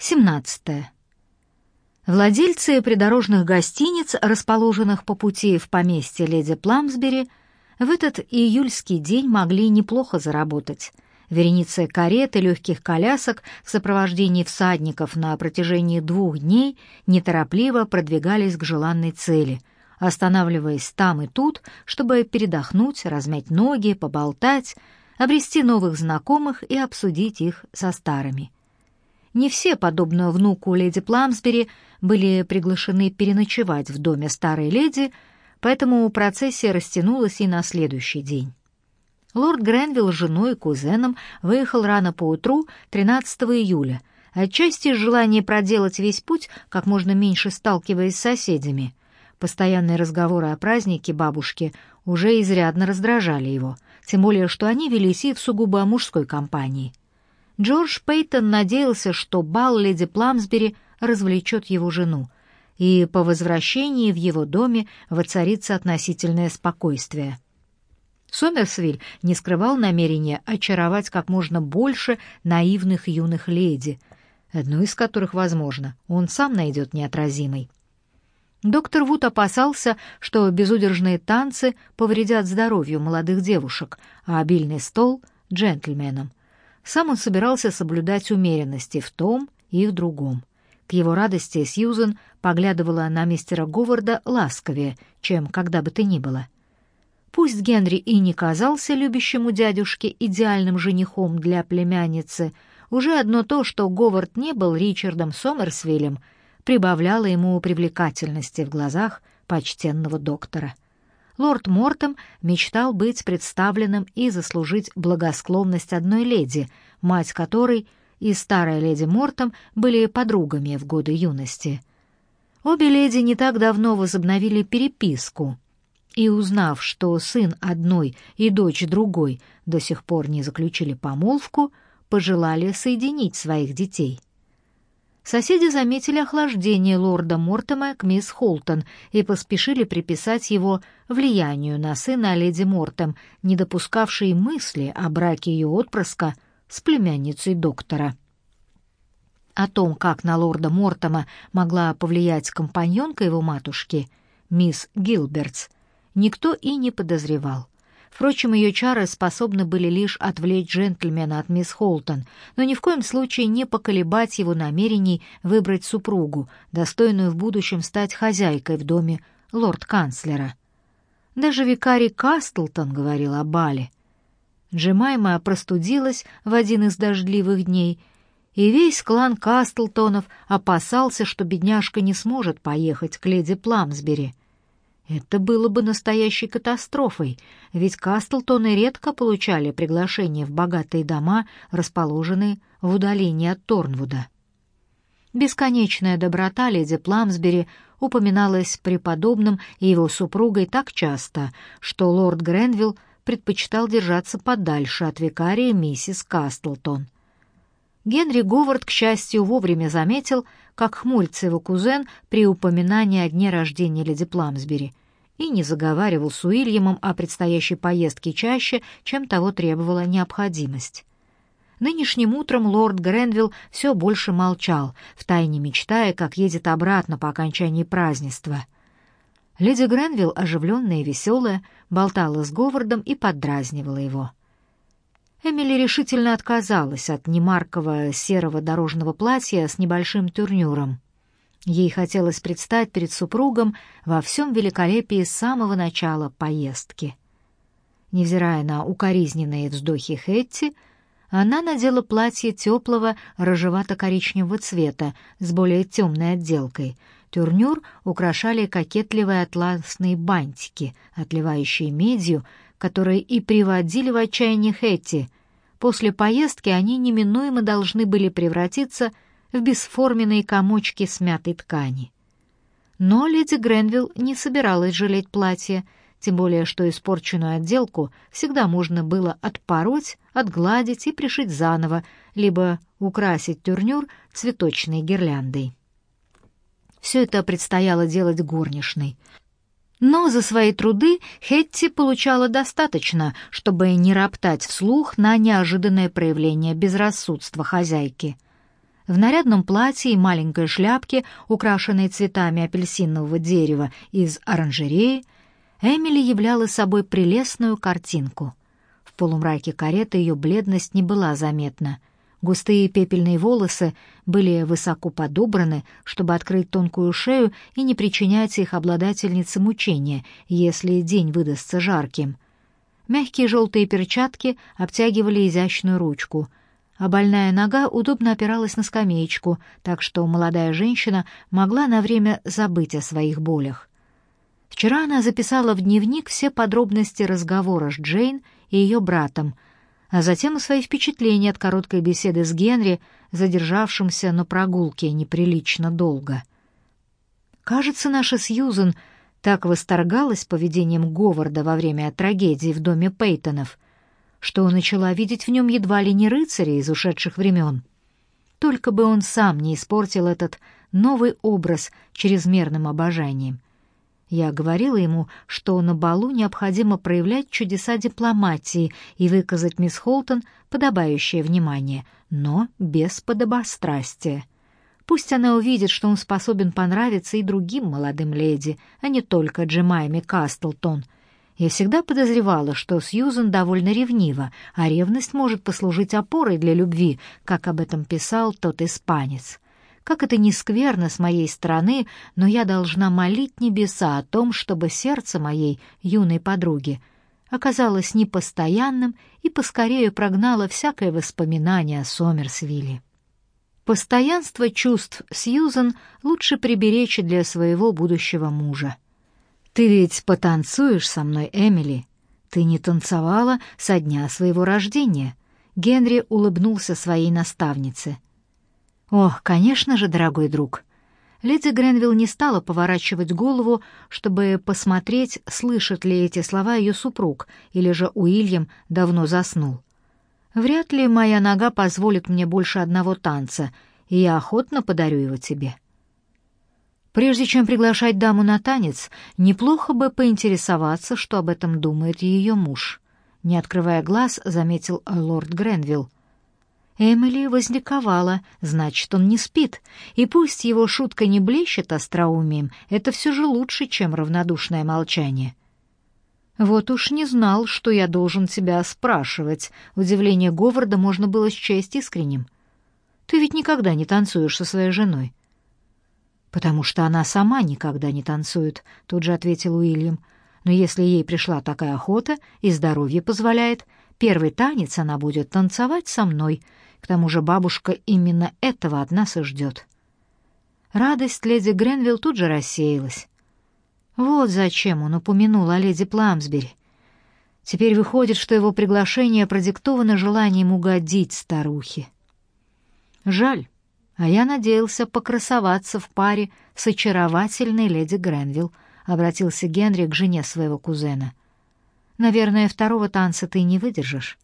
17. Владельцы придорожных гостиниц, расположенных по пути в поместье леди Пламсбери, в этот июльский день могли неплохо заработать. Вереницы карет и легких колясок в сопровождении всадников на протяжении двух дней неторопливо продвигались к желанной цели, останавливаясь там и тут, чтобы передохнуть, размять ноги, поболтать, обрести новых знакомых и обсудить их со старыми. Не все, подобно внуку леди Пламсбери, были приглашены переночевать в доме старой леди, поэтому процессия растянулась и на следующий день. Лорд Гренвилл с женой и кузеном выехал рано поутру 13 июля, отчасти из желания проделать весь путь, как можно меньше сталкиваясь с соседями. Постоянные разговоры о празднике бабушки уже изрядно раздражали его, тем более что они велись и в сугубо мужской компании — Джордж Пейтон надеялся, что бал леди Пламсбери развлечет его жену, и по возвращении в его доме воцарится относительное спокойствие. Сомерсвиль не скрывал намерения очаровать как можно больше наивных юных леди, одну из которых, возможно, он сам найдет неотразимой. Доктор Вуд опасался, что безудержные танцы повредят здоровью молодых девушек, а обильный стол — джентльменам. Сам он собирался соблюдать умеренность и в том, и в другом. К его радости Сьюзен поглядывала на мистера Говарда ласковее, чем когда бы то ни было. Пусть Генри и не казался любящему дядюшке идеальным женихом для племянницы, уже одно то, что Говард не был Ричардом Сомерсвиллем, прибавляло ему привлекательности в глазах почтенного доктора лорд Мортом мечтал быть представленным и заслужить благосклонность одной леди, мать которой и старая леди Мортом были подругами в годы юности. Обе леди не так давно возобновили переписку, и, узнав, что сын одной и дочь другой до сих пор не заключили помолвку, пожелали соединить своих детей — Соседи заметили охлаждение лорда Мортема к мисс Холтон и поспешили приписать его влиянию на сына леди Мортем, не допускавшей мысли о браке ее отпрыска с племянницей доктора. О том, как на лорда Мортема могла повлиять компаньонка его матушки, мисс Гилбертс, никто и не подозревал. Впрочем, ее чары способны были лишь отвлечь джентльмена от мисс Холтон, но ни в коем случае не поколебать его намерений выбрать супругу, достойную в будущем стать хозяйкой в доме лорд-канцлера. Даже викарий Кастлтон говорил о бале. Джемайма простудилась в один из дождливых дней, и весь клан Кастлтонов опасался, что бедняжка не сможет поехать к леди Пламсбери — это было бы настоящей катастрофой, ведь Кастлтоны редко получали приглашения в богатые дома, расположенные в удалении от Торнвуда. Бесконечная доброта леди Пламсбери упоминалась преподобным и его супругой так часто, что лорд Гренвилл предпочитал держаться подальше от викария миссис Кастлтон. Генри Говард, к счастью, вовремя заметил, как хмурится его кузен при упоминании о дне рождения леди Пламсбери, и не заговаривал с Уильямом о предстоящей поездке чаще, чем того требовала необходимость. Нынешним утром лорд Гренвилл все больше молчал, втайне мечтая, как едет обратно по окончании празднества. Леди Гренвилл, оживленная и веселая, болтала с Говардом и поддразнивала его. Эмили решительно отказалась от немаркового серого дорожного платья с небольшим турнюром. Ей хотелось предстать перед супругом во всем великолепии с самого начала поездки. Невзирая на укоризненные вздохи Хэтти, она надела платье теплого рыжевато-коричневого цвета с более темной отделкой. Турнюр украшали кокетливые атласные бантики, отливающие медью, которые и приводили в отчаяние Хэтти. После поездки они неминуемо должны были превратиться в бесформенные комочки смятой ткани. Но леди Гренвилл не собиралась жалеть платье, тем более что испорченную отделку всегда можно было отпороть, отгладить и пришить заново, либо украсить тюрнюр цветочной гирляндой. Все это предстояло делать горничной — но за свои труды Хетти получала достаточно, чтобы не роптать вслух на неожиданное проявление безрассудства хозяйки. В нарядном платье и маленькой шляпке, украшенной цветами апельсинового дерева из оранжереи, Эмили являла собой прелестную картинку. В полумраке кареты ее бледность не была заметна. Густые пепельные волосы были высоко подобраны, чтобы открыть тонкую шею и не причинять их обладательнице мучения, если день выдастся жарким. Мягкие желтые перчатки обтягивали изящную ручку, а больная нога удобно опиралась на скамеечку, так что молодая женщина могла на время забыть о своих болях. Вчера она записала в дневник все подробности разговора с Джейн и ее братом, а затем и свои впечатления от короткой беседы с Генри, задержавшимся на прогулке неприлично долго. Кажется, наша Сьюзен так восторгалась поведением Говарда во время трагедии в доме Пейтонов, что начала видеть в нем едва ли не рыцаря из ушедших времен. Только бы он сам не испортил этот новый образ чрезмерным обожанием. Я говорила ему, что на балу необходимо проявлять чудеса дипломатии и выказать мисс Холтон подобающее внимание, но без подобострастия. Пусть она увидит, что он способен понравиться и другим молодым леди, а не только Джемайме Кастлтон. Я всегда подозревала, что Сьюзен довольно ревнива, а ревность может послужить опорой для любви, как об этом писал тот испанец. Как это не скверно с моей стороны, но я должна молить небеса о том, чтобы сердце моей юной подруги оказалось непостоянным и поскорее прогнало всякое воспоминание о Сомерсвилле. Постоянство чувств Сьюзан лучше приберечь для своего будущего мужа. «Ты ведь потанцуешь со мной, Эмили? Ты не танцевала со дня своего рождения». Генри улыбнулся своей наставнице — «Ох, конечно же, дорогой друг». Леди Гренвилл не стала поворачивать голову, чтобы посмотреть, слышит ли эти слова ее супруг, или же Уильям давно заснул. «Вряд ли моя нога позволит мне больше одного танца, и я охотно подарю его тебе». Прежде чем приглашать даму на танец, неплохо бы поинтересоваться, что об этом думает ее муж. Не открывая глаз, заметил лорд Гренвилл. Эмили возликовала, значит, он не спит, и пусть его шутка не блещет остроумием, это все же лучше, чем равнодушное молчание. «Вот уж не знал, что я должен тебя спрашивать», — удивление Говарда можно было счесть искренним. «Ты ведь никогда не танцуешь со своей женой». «Потому что она сама никогда не танцует», — тут же ответил Уильям. «Но если ей пришла такая охота и здоровье позволяет, первый танец она будет танцевать со мной, к тому же бабушка именно этого от нас и ждет. Радость леди Гренвилл тут же рассеялась. Вот зачем он упомянул о леди Пламсбери. Теперь выходит, что его приглашение продиктовано желанием угодить старухе. Жаль, а я надеялся покрасоваться в паре с очаровательной леди Гренвилл, обратился Генри к жене своего кузена. Наверное, второго танца ты не выдержишь.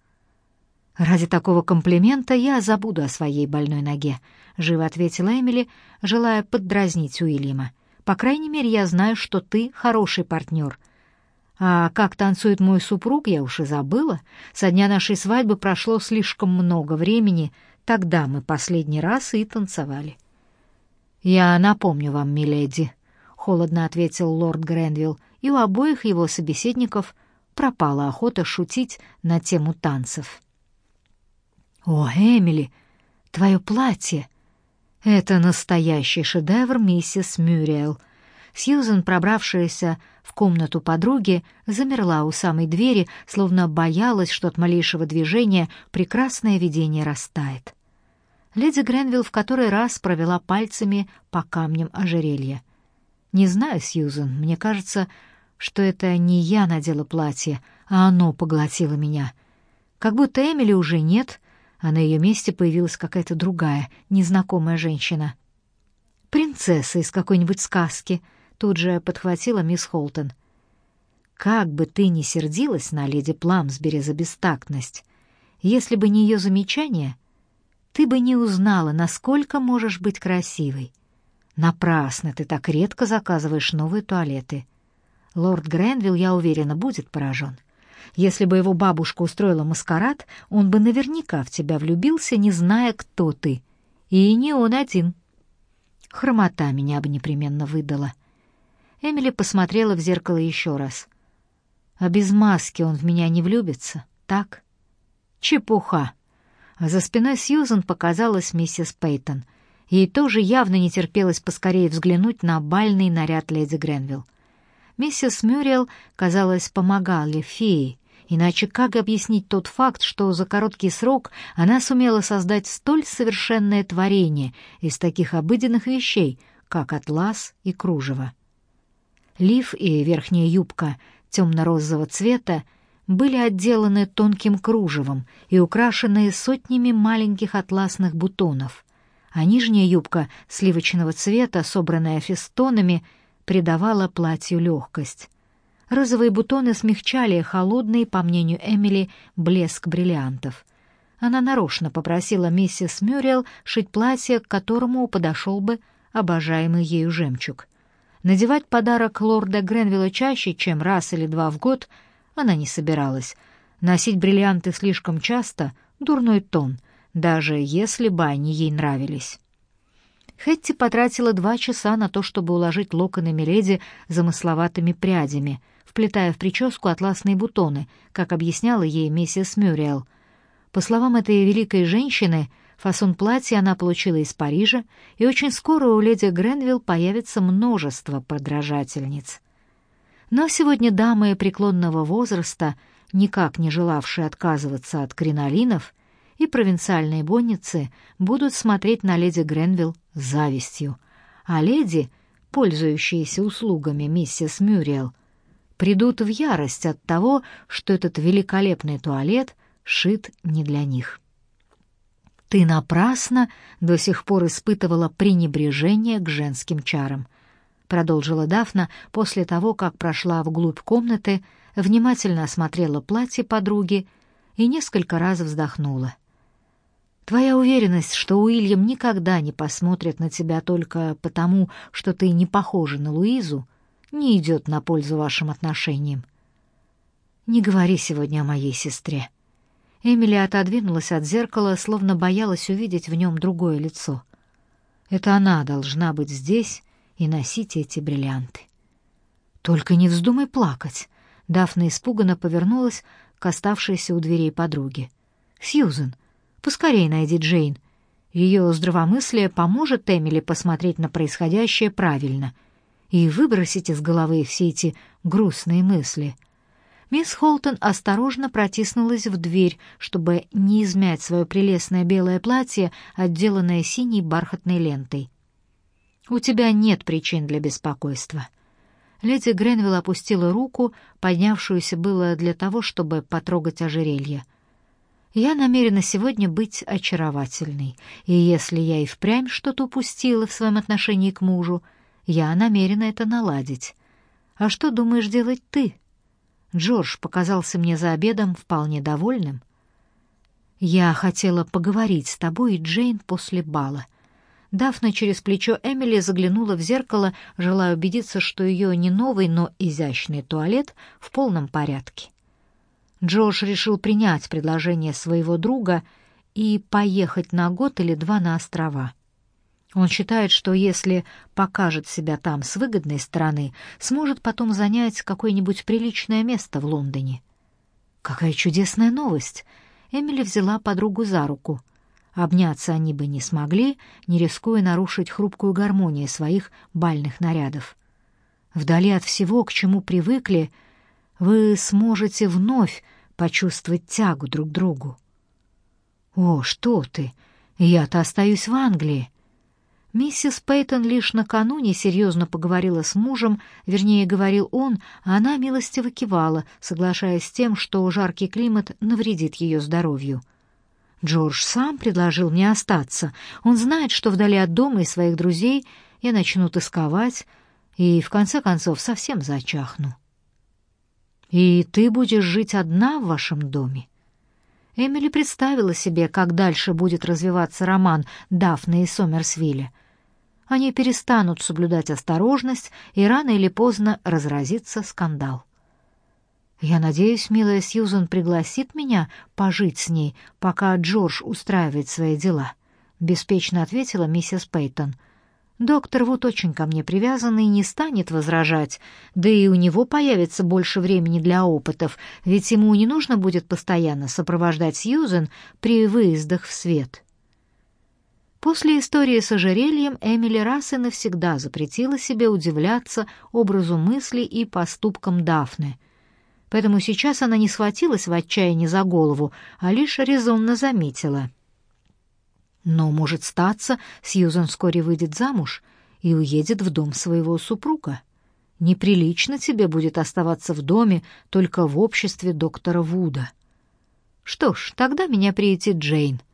«Ради такого комплимента я забуду о своей больной ноге», — живо ответила Эмили, желая поддразнить Уильяма. «По крайней мере, я знаю, что ты хороший партнер. А как танцует мой супруг, я уж и забыла. Со дня нашей свадьбы прошло слишком много времени, тогда мы последний раз и танцевали». «Я напомню вам, миледи», — холодно ответил лорд Гренвилл, и у обоих его собеседников пропала охота шутить на тему танцев. «О, Эмили, твое платье!» «Это настоящий шедевр миссис Мюриэл». Сьюзен, пробравшаяся в комнату подруги, замерла у самой двери, словно боялась, что от малейшего движения прекрасное видение растает. Леди Гренвилл в который раз провела пальцами по камням ожерелья. «Не знаю, Сьюзен, мне кажется, что это не я надела платье, а оно поглотило меня. Как будто Эмили уже нет, а на ее месте появилась какая-то другая, незнакомая женщина. «Принцесса из какой-нибудь сказки», — тут же подхватила мисс Холтон. «Как бы ты ни сердилась на леди Пламсбери за бестактность, если бы не ее замечание, ты бы не узнала, насколько можешь быть красивой. Напрасно ты так редко заказываешь новые туалеты. Лорд Гренвилл, я уверена, будет поражен. Если бы его бабушка устроила маскарад, он бы наверняка в тебя влюбился, не зная, кто ты. И не он один. Хромота меня бы непременно выдала. Эмили посмотрела в зеркало еще раз. А без маски он в меня не влюбится, так? Чепуха. А за спиной Сьюзен показалась миссис Пейтон. Ей тоже явно не терпелось поскорее взглянуть на бальный наряд леди Гренвилл. Миссис Мюрриел, казалось, помогала фее, иначе как объяснить тот факт, что за короткий срок она сумела создать столь совершенное творение из таких обыденных вещей, как атлас и кружево. Лиф и верхняя юбка темно-розового цвета были отделаны тонким кружевом и украшены сотнями маленьких атласных бутонов, а нижняя юбка сливочного цвета, собранная фестонами, придавала платью легкость. Розовые бутоны смягчали холодный, по мнению Эмили, блеск бриллиантов. Она нарочно попросила миссис Мюрриел шить платье, к которому подошел бы обожаемый ею жемчуг. Надевать подарок лорда Гренвилла чаще, чем раз или два в год, она не собиралась. Носить бриллианты слишком часто — дурной тон, даже если бы они ей нравились. Хэтти потратила два часа на то, чтобы уложить локоны Миледи замысловатыми прядями, вплетая в прическу атласные бутоны, как объясняла ей миссис Мюрриел. По словам этой великой женщины — Фасон платья она получила из Парижа, и очень скоро у леди Гренвилл появится множество подражательниц. Но сегодня дамы преклонного возраста, никак не желавшие отказываться от кринолинов, и провинциальные бонницы будут смотреть на леди Гренвилл с завистью, а леди, пользующиеся услугами миссис Мюрриел, придут в ярость от того, что этот великолепный туалет шит не для них. Ты напрасно до сих пор испытывала пренебрежение к женским чарам, продолжила Дафна после того, как прошла вглубь комнаты, внимательно осмотрела платье подруги и несколько раз вздохнула. Твоя уверенность, что Уильям никогда не посмотрит на тебя только потому, что ты не похожа на Луизу, не идет на пользу вашим отношениям. Не говори сегодня о моей сестре. Эмили отодвинулась от зеркала, словно боялась увидеть в нем другое лицо. Это она должна быть здесь и носить эти бриллианты. Только не вздумай плакать. Дафна испуганно повернулась к оставшейся у дверей подруге. Сьюзен, поскорей найди Джейн. Ее здравомыслие поможет Эмили посмотреть на происходящее правильно и выбросить из головы все эти грустные мысли — Мисс Холтон осторожно протиснулась в дверь, чтобы не измять свое прелестное белое платье, отделанное синей бархатной лентой. «У тебя нет причин для беспокойства». Леди Гренвилл опустила руку, поднявшуюся было для того, чтобы потрогать ожерелье. «Я намерена сегодня быть очаровательной, и если я и впрямь что-то упустила в своем отношении к мужу, я намерена это наладить. А что думаешь делать ты?» Джордж показался мне за обедом вполне довольным. Я хотела поговорить с тобой и Джейн после бала. Дафна через плечо Эмили заглянула в зеркало, желая убедиться, что ее не новый, но изящный туалет в полном порядке. Джордж решил принять предложение своего друга и поехать на год или два на острова. Он считает, что если покажет себя там с выгодной стороны, сможет потом занять какое-нибудь приличное место в Лондоне. Какая чудесная новость! Эмили взяла подругу за руку. Обняться они бы не смогли, не рискуя нарушить хрупкую гармонию своих бальных нарядов. Вдали от всего, к чему привыкли, вы сможете вновь почувствовать тягу друг к другу. О, что ты! Я-то остаюсь в Англии. Миссис Пейтон лишь накануне серьезно поговорила с мужем, вернее, говорил он, а она милостиво кивала, соглашаясь с тем, что жаркий климат навредит ее здоровью. Джордж сам предложил мне остаться. Он знает, что вдали от дома и своих друзей я начну тосковать и, в конце концов, совсем зачахну. «И ты будешь жить одна в вашем доме?» Эмили представила себе, как дальше будет развиваться роман Дафны и Сомерсвилля — они перестанут соблюдать осторожность, и рано или поздно разразится скандал. Я надеюсь, милая Сьюзен пригласит меня пожить с ней, пока Джордж устраивает свои дела. — беспечно ответила миссис Пейтон. «Доктор Вуд очень ко мне привязан и не станет возражать, да и у него появится больше времени для опытов, ведь ему не нужно будет постоянно сопровождать Сьюзен при выездах в свет». После истории с ожерельем Эмили раз и навсегда запретила себе удивляться образу мыслей и поступкам Дафны. Поэтому сейчас она не схватилась в отчаянии за голову, а лишь резонно заметила. Но, может статься, Сьюзан вскоре выйдет замуж и уедет в дом своего супруга. Неприлично тебе будет оставаться в доме только в обществе доктора Вуда. Что ж, тогда меня приютит Джейн —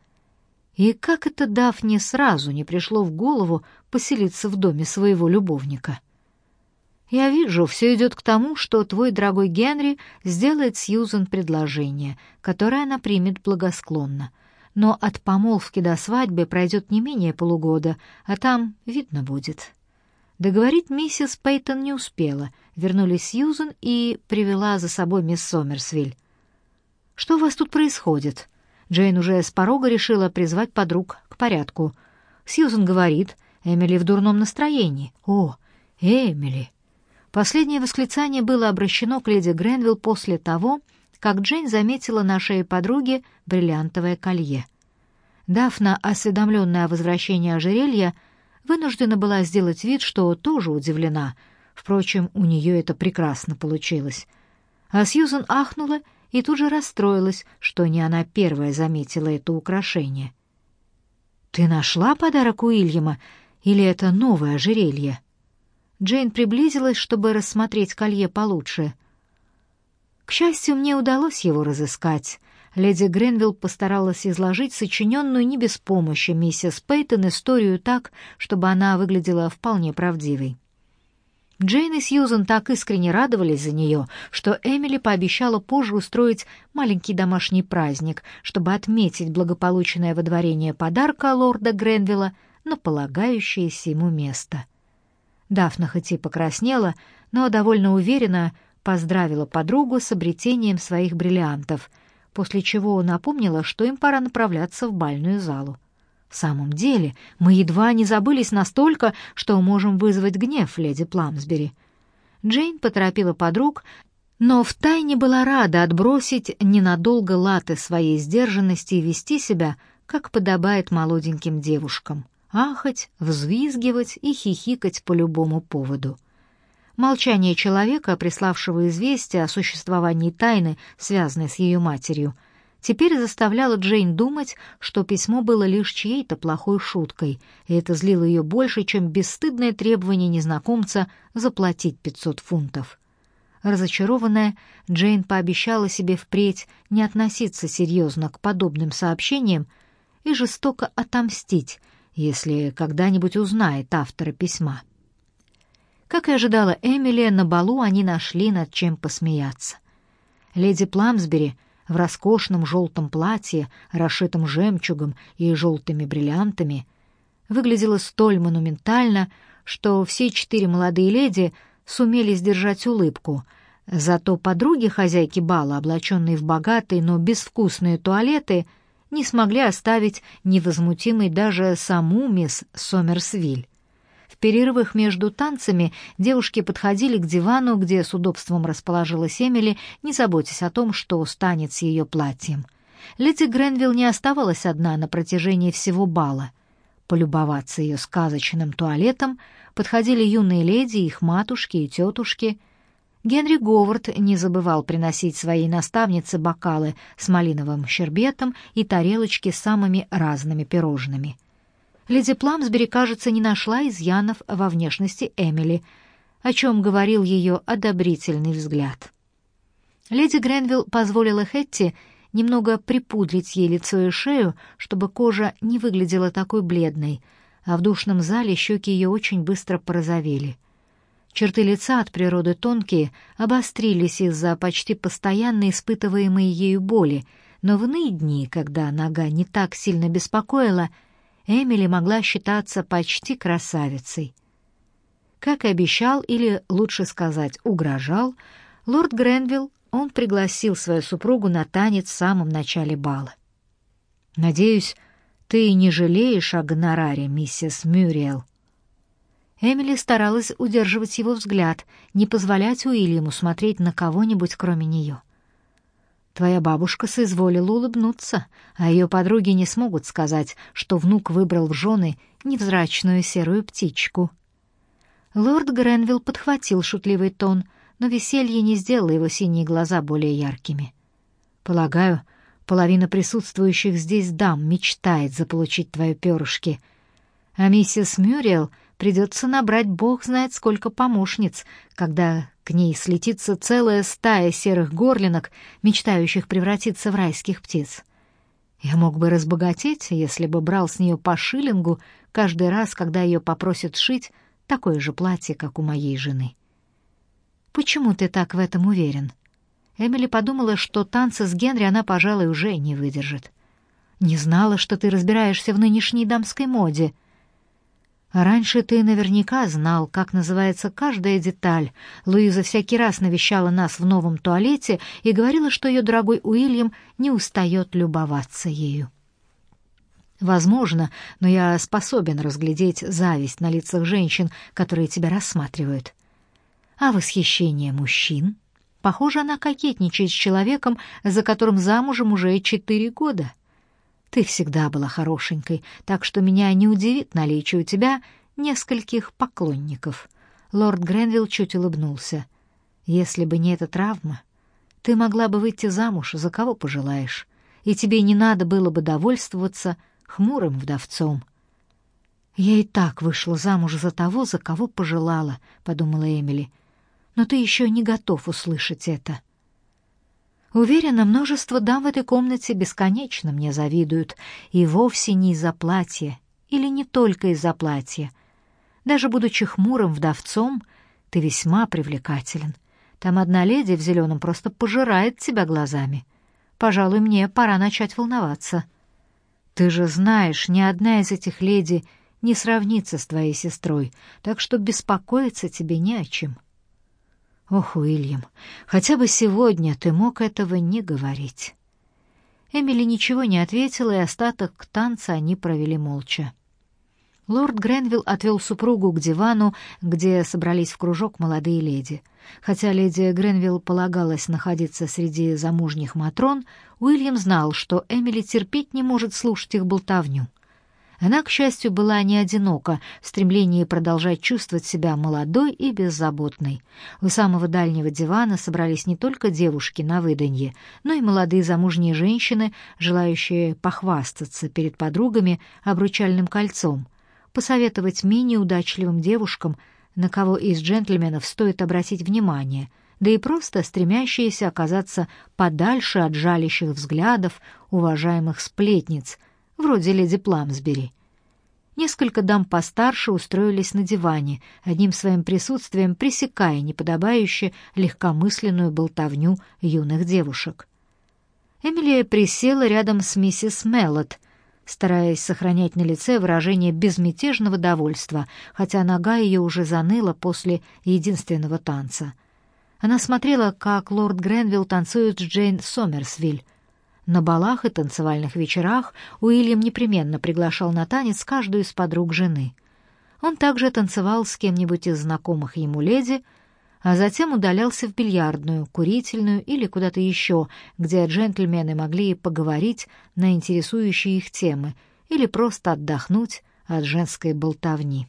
и как это Дафне сразу не пришло в голову поселиться в доме своего любовника? Я вижу, все идет к тому, что твой дорогой Генри сделает Сьюзен предложение, которое она примет благосклонно. Но от помолвки до свадьбы пройдет не менее полугода, а там видно будет. Договорить миссис Пейтон не успела. Вернулись Сьюзен и привела за собой мисс Сомерсвиль. «Что у вас тут происходит?» Джейн уже с порога решила призвать подруг к порядку. Сьюзен говорит, Эмили в дурном настроении. «О, Эмили!» Последнее восклицание было обращено к леди Гренвилл после того, как Джейн заметила на шее подруги бриллиантовое колье. Дафна, осведомленная о возвращении ожерелья, вынуждена была сделать вид, что тоже удивлена. Впрочем, у нее это прекрасно получилось. А Сьюзен ахнула и тут же расстроилась, что не она первая заметила это украшение. «Ты нашла подарок Уильяма или это новое ожерелье?» Джейн приблизилась, чтобы рассмотреть колье получше. К счастью, мне удалось его разыскать. Леди Гренвилл постаралась изложить сочиненную не без помощи миссис Пейтон историю так, чтобы она выглядела вполне правдивой. Джейн и Сьюзен так искренне радовались за нее, что Эмили пообещала позже устроить маленький домашний праздник, чтобы отметить благополучное водворение подарка лорда Гренвилла на полагающееся ему место. Дафна хоть и покраснела, но довольно уверенно поздравила подругу с обретением своих бриллиантов, после чего напомнила, что им пора направляться в бальную залу. В самом деле, мы едва не забылись настолько, что можем вызвать гнев леди Пламсбери. Джейн поторопила подруг, но втайне была рада отбросить ненадолго латы своей сдержанности и вести себя, как подобает молоденьким девушкам, ахать, взвизгивать и хихикать по любому поводу. Молчание человека, приславшего известие о существовании тайны, связанной с ее матерью — теперь заставляло Джейн думать, что письмо было лишь чьей-то плохой шуткой, и это злило ее больше, чем бесстыдное требование незнакомца заплатить 500 фунтов. Разочарованная, Джейн пообещала себе впредь не относиться серьезно к подобным сообщениям и жестоко отомстить, если когда-нибудь узнает автора письма. Как и ожидала Эмили, на балу они нашли над чем посмеяться. Леди Пламсбери — в роскошном желтом платье, расшитом жемчугом и желтыми бриллиантами, выглядела столь монументально, что все четыре молодые леди сумели сдержать улыбку. Зато подруги хозяйки бала, облаченные в богатые, но безвкусные туалеты, не смогли оставить невозмутимой даже саму мисс Сомерсвиль перерывах между танцами девушки подходили к дивану, где с удобством расположилась Эмили, не заботясь о том, что станет с ее платьем. Леди Гренвилл не оставалась одна на протяжении всего бала. Полюбоваться ее сказочным туалетом подходили юные леди, их матушки и тетушки. Генри Говард не забывал приносить своей наставнице бокалы с малиновым щербетом и тарелочки с самыми разными пирожными — леди Пламсбери, кажется, не нашла изъянов во внешности Эмили, о чем говорил ее одобрительный взгляд. Леди Гренвилл позволила Хетти немного припудрить ей лицо и шею, чтобы кожа не выглядела такой бледной, а в душном зале щеки ее очень быстро порозовели. Черты лица от природы тонкие, обострились из-за почти постоянно испытываемой ею боли, но в иные дни, когда нога не так сильно беспокоила, Эмили могла считаться почти красавицей. Как и обещал, или, лучше сказать, угрожал, лорд Гренвилл, он пригласил свою супругу на танец в самом начале бала. «Надеюсь, Ты не жалеешь о гонораре, миссис Мюриэл?» Эмили старалась удерживать его взгляд, не позволять Уильяму смотреть на кого-нибудь, кроме нее. Твоя бабушка соизволила улыбнуться, а ее подруги не смогут сказать, что внук выбрал в жены невзрачную серую птичку. Лорд Гренвилл подхватил шутливый тон, но веселье не сделало его синие глаза более яркими. «Полагаю, половина присутствующих здесь дам мечтает заполучить твои перышки, а миссис Мюрриел придется набрать бог знает сколько помощниц, когда к ней слетится целая стая серых горлинок, мечтающих превратиться в райских птиц. Я мог бы разбогатеть, если бы брал с нее по шиллингу каждый раз, когда ее попросят шить такое же платье, как у моей жены. Почему ты так в этом уверен? Эмили подумала, что танцы с Генри она, пожалуй, уже не выдержит. Не знала, что ты разбираешься в нынешней дамской моде — Раньше ты наверняка знал, как называется каждая деталь. Луиза всякий раз навещала нас в новом туалете и говорила, что ее дорогой Уильям не устает любоваться ею. Возможно, но я способен разглядеть зависть на лицах женщин, которые тебя рассматривают. А восхищение мужчин? Похоже, она кокетничает с человеком, за которым замужем уже четыре года. Ты всегда была хорошенькой, так что меня не удивит наличие у тебя нескольких поклонников. Лорд Гренвилл чуть улыбнулся. Если бы не эта травма, ты могла бы выйти замуж за кого пожелаешь, и тебе не надо было бы довольствоваться хмурым вдовцом. Я и так вышла замуж за того, за кого пожелала, подумала Эмили. Но ты еще не готов услышать это. Уверена, множество дам в этой комнате бесконечно мне завидуют, и вовсе не из-за платья, или не только из-за платья. Даже будучи хмурым вдовцом, ты весьма привлекателен. Там одна леди в зеленом просто пожирает тебя глазами. Пожалуй, мне пора начать волноваться. Ты же знаешь, ни одна из этих леди не сравнится с твоей сестрой, так что беспокоиться тебе не о чем. — Ох, Уильям, хотя бы сегодня ты мог этого не говорить. Эмили ничего не ответила, и остаток танца они провели молча. Лорд Гренвилл отвел супругу к дивану, где собрались в кружок молодые леди. Хотя леди Гренвилл полагалась находиться среди замужних матрон, Уильям знал, что Эмили терпеть не может слушать их болтовню. Она, к счастью, была не одинока в стремлении продолжать чувствовать себя молодой и беззаботной. У самого дальнего дивана собрались не только девушки на выданье, но и молодые замужние женщины, желающие похвастаться перед подругами обручальным кольцом, посоветовать менее удачливым девушкам, на кого из джентльменов стоит обратить внимание — да и просто стремящиеся оказаться подальше от жалящих взглядов уважаемых сплетниц, вроде леди Пламсбери. Несколько дам постарше устроились на диване, одним своим присутствием пресекая неподобающе легкомысленную болтовню юных девушек. Эмилия присела рядом с миссис Меллот, стараясь сохранять на лице выражение безмятежного довольства, хотя нога ее уже заныла после единственного танца. Она смотрела, как лорд Гренвилл танцует с Джейн Сомерсвиль, на балах и танцевальных вечерах Уильям непременно приглашал на танец каждую из подруг жены. Он также танцевал с кем-нибудь из знакомых ему леди, а затем удалялся в бильярдную, курительную или куда-то еще, где джентльмены могли поговорить на интересующие их темы или просто отдохнуть от женской болтовни.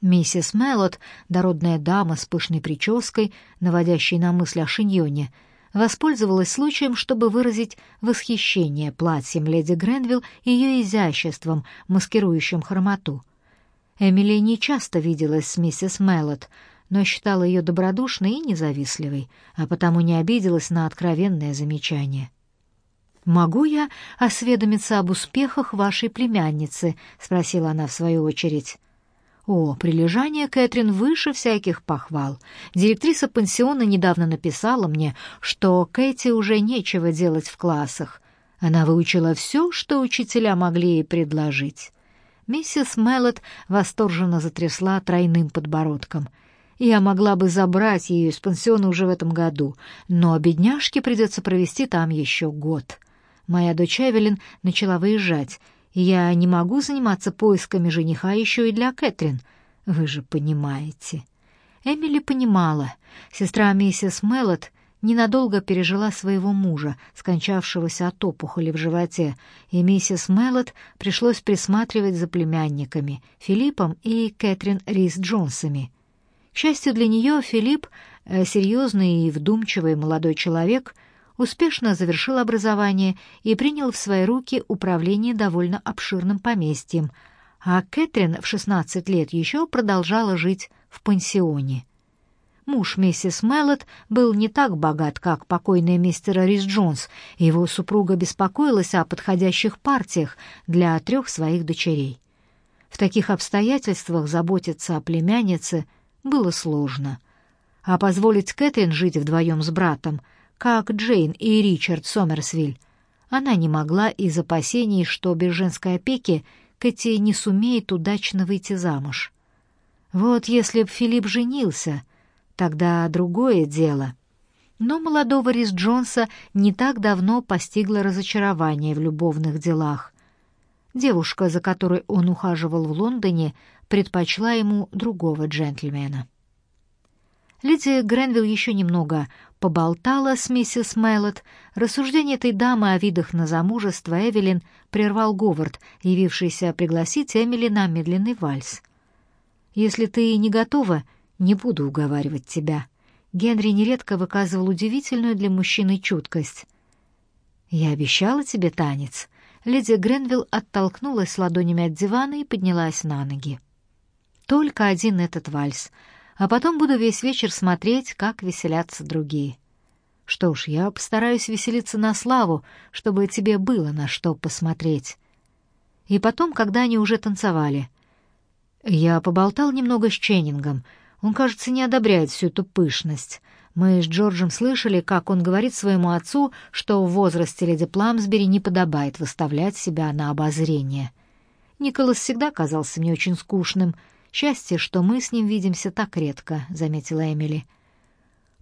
Миссис Меллот, дородная дама с пышной прической, наводящей на мысль о шиньоне, — воспользовалась случаем, чтобы выразить восхищение платьем леди Гренвилл и ее изяществом, маскирующим хромоту. Эмили не часто виделась с миссис Меллот, но считала ее добродушной и независливой, а потому не обиделась на откровенное замечание. «Могу я осведомиться об успехах вашей племянницы?» — спросила она в свою очередь. О, прилежание Кэтрин выше всяких похвал. Директриса пансиона недавно написала мне, что Кэти уже нечего делать в классах. Она выучила все, что учителя могли ей предложить. Миссис Меллот восторженно затрясла тройным подбородком. Я могла бы забрать ее из пансиона уже в этом году, но бедняжке придется провести там еще год. Моя дочь Эвелин начала выезжать, я не могу заниматься поисками жениха еще и для Кэтрин. Вы же понимаете». Эмили понимала. Сестра миссис Меллот ненадолго пережила своего мужа, скончавшегося от опухоли в животе, и миссис Меллот пришлось присматривать за племянниками Филиппом и Кэтрин Рис Джонсами. К счастью для нее, Филипп, э, серьезный и вдумчивый молодой человек, успешно завершил образование и принял в свои руки управление довольно обширным поместьем, а Кэтрин в 16 лет еще продолжала жить в пансионе. Муж миссис Меллот был не так богат, как покойный мистер Рис Джонс, и его супруга беспокоилась о подходящих партиях для трех своих дочерей. В таких обстоятельствах заботиться о племяннице было сложно. А позволить Кэтрин жить вдвоем с братом, как Джейн и Ричард Сомерсвиль, она не могла из опасений, что без женской опеки Кэти не сумеет удачно выйти замуж. Вот если б Филипп женился, тогда другое дело. Но молодого Рис Джонса не так давно постигло разочарование в любовных делах. Девушка, за которой он ухаживал в Лондоне, предпочла ему другого джентльмена. Лидия Гренвилл еще немного поболтала с миссис Мэллот. Рассуждение этой дамы о видах на замужество Эвелин прервал Говард, явившийся пригласить Эмили на медленный вальс — если ты не готова, не буду уговаривать тебя. Генри нередко выказывал удивительную для мужчины чуткость. Я обещала тебе танец. Леди Гренвилл оттолкнулась ладонями от дивана и поднялась на ноги. Только один этот вальс, а потом буду весь вечер смотреть, как веселятся другие. Что ж, я постараюсь веселиться на славу, чтобы тебе было на что посмотреть. И потом, когда они уже танцевали, я поболтал немного с Ченнингом. Он, кажется, не одобряет всю эту пышность. Мы с Джорджем слышали, как он говорит своему отцу, что в возрасте леди Пламсбери не подобает выставлять себя на обозрение. Николас всегда казался мне очень скучным. Счастье, что мы с ним видимся так редко, заметила Эмили.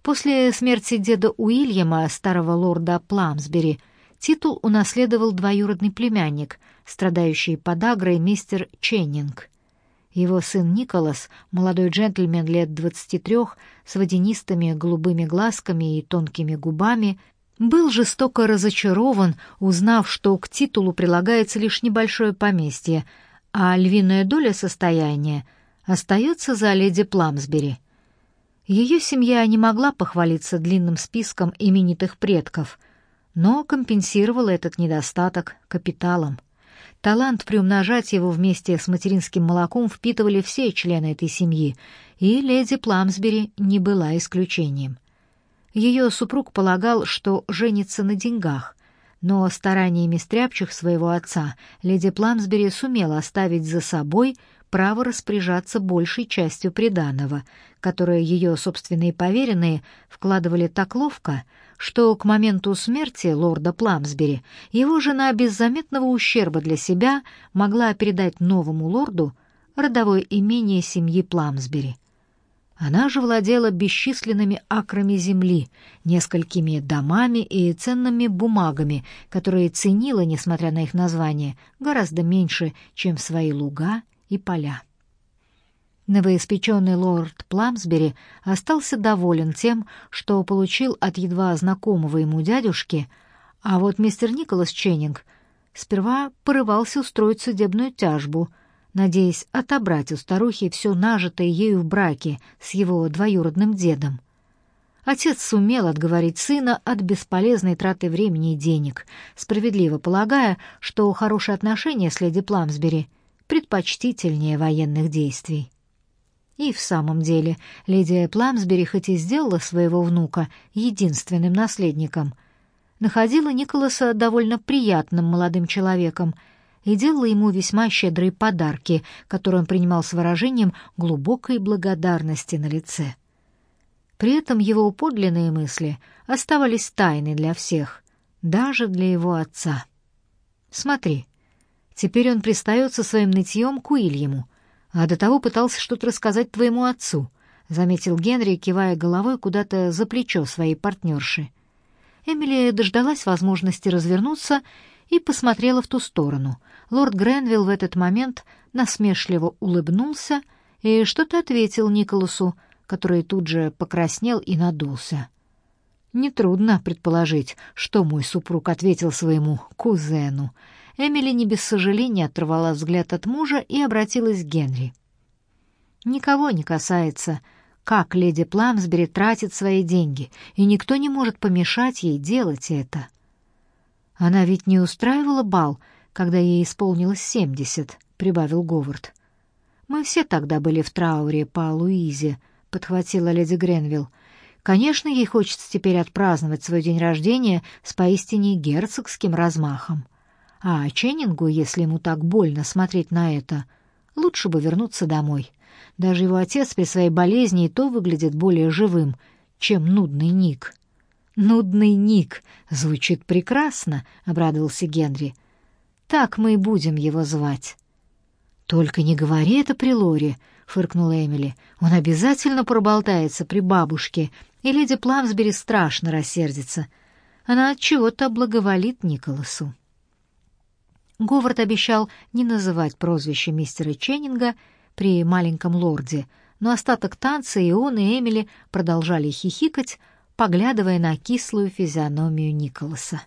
После смерти деда Уильяма, старого лорда Пламсбери, титул унаследовал двоюродный племянник, страдающий подагрой мистер Ченнинг. Его сын Николас, молодой джентльмен лет двадцати трех, с водянистыми голубыми глазками и тонкими губами, был жестоко разочарован, узнав, что к титулу прилагается лишь небольшое поместье, а львиная доля состояния остается за леди Пламсбери. Ее семья не могла похвалиться длинным списком именитых предков, но компенсировала этот недостаток капиталом. Талант приумножать его вместе с материнским молоком впитывали все члены этой семьи, и леди Пламсбери не была исключением. Ее супруг полагал, что женится на деньгах, но стараниями стряпчих своего отца леди Пламсбери сумела оставить за собой право распоряжаться большей частью приданого, которое ее собственные поверенные вкладывали так ловко, что к моменту смерти лорда Пламсбери его жена без заметного ущерба для себя могла передать новому лорду родовое имение семьи Пламсбери. Она же владела бесчисленными акрами земли, несколькими домами и ценными бумагами, которые ценила, несмотря на их название, гораздо меньше, чем свои луга и поля. Новоиспеченный лорд Пламсбери остался доволен тем, что получил от едва знакомого ему дядюшки, а вот мистер Николас Ченнинг сперва порывался устроить судебную тяжбу, надеясь отобрать у старухи все нажитое ею в браке с его двоюродным дедом. Отец сумел отговорить сына от бесполезной траты времени и денег, справедливо полагая, что хорошие отношения с леди Пламсбери предпочтительнее военных действий. И в самом деле, леди Пламсбери хоть и сделала своего внука единственным наследником, находила Николаса довольно приятным молодым человеком и делала ему весьма щедрые подарки, которые он принимал с выражением глубокой благодарности на лице. При этом его подлинные мысли оставались тайной для всех, даже для его отца. Смотри, теперь он пристает со своим нытьем к Уильяму, а до того пытался что-то рассказать твоему отцу», — заметил Генри, кивая головой куда-то за плечо своей партнерши. Эмили дождалась возможности развернуться и посмотрела в ту сторону. Лорд Гренвилл в этот момент насмешливо улыбнулся и что-то ответил Николасу, который тут же покраснел и надулся. Нетрудно предположить, что мой супруг ответил своему кузену. Эмили не без сожаления оторвала взгляд от мужа и обратилась к Генри. «Никого не касается, как леди Пламсбери тратит свои деньги, и никто не может помешать ей делать это. Она ведь не устраивала бал, когда ей исполнилось семьдесят», — прибавил Говард. «Мы все тогда были в трауре по Луизе», — подхватила леди Гренвилл. Конечно, ей хочется теперь отпраздновать свой день рождения с поистине герцогским размахом. А Ченнингу, если ему так больно смотреть на это, лучше бы вернуться домой. Даже его отец при своей болезни и то выглядит более живым, чем нудный Ник. «Нудный Ник» звучит прекрасно, — обрадовался Генри. «Так мы и будем его звать». «Только не говори это при Лоре», — фыркнула Эмили. «Он обязательно проболтается при бабушке и леди Пламсбери страшно рассердится. Она от чего-то благоволит Николасу. Говард обещал не называть прозвище мистера Ченнинга при маленьком лорде, но остаток танца и он, и Эмили продолжали хихикать, поглядывая на кислую физиономию Николаса.